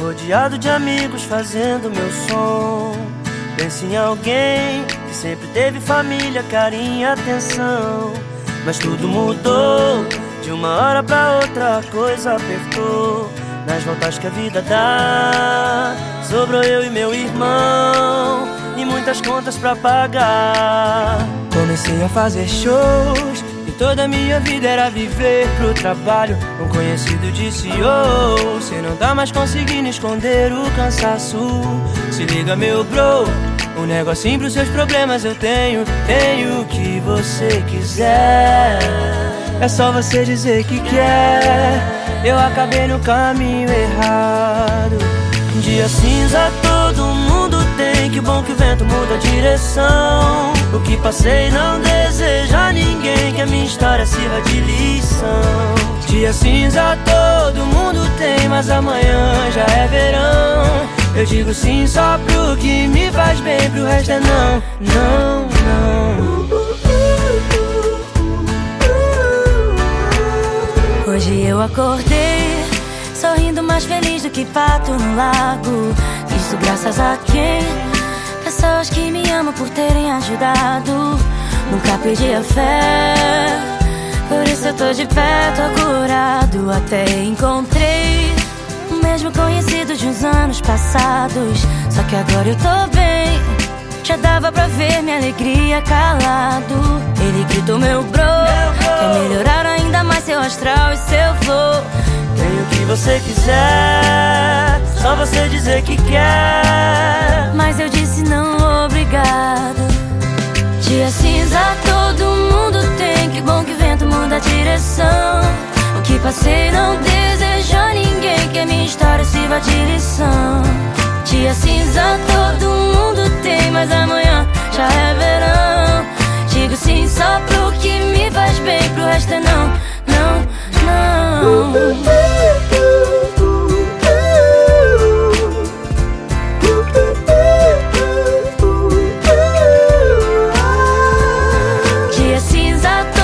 Rodeado de amigos fazendo meu som. Penso em alguém que sempre teve família, carinho e atenção. Mas tudo mudou, de uma hora pra outra a coisa apertou. Nas voltas que a vida dá, sobrou eu e meu irmão. E muitas contas pra pagar. Comecei a fazer shows Toda minha vida era viver pro trabalho. Um conhecido disse: Oh, você não tá mais conseguindo esconder o cansaço. Se liga, meu bro. Um negocinho pros seus problemas eu tenho. Tenho o que você quiser. É só você dizer que quer. Eu acabei no caminho errado. Dia cinza todo mundo. Que o vento muda a direção. O que passei não deseja ninguém que a minha história sirva de lição. Dia cinza todo mundo tem, mas amanhã já é verão. Eu digo sim só pro que me faz bem, pro resto é não, não, não. Hoje eu acordei, sorrindo mais feliz do que pato no lago. Isso graças a quem? Pessoas que me amam por terem ajudado. Nunca perdi a fé. Por isso eu tô de pé, tô curado. Até encontrei o mesmo conhecido de uns anos passados. Só que agora eu tô bem. Já dava pra ver minha alegria calado. Ele gritou, meu bro. Quer melhorar ainda mais seu astral e seu flow. Tem o que você quiser, só você dizer que quer. Mas eu disse não, Dia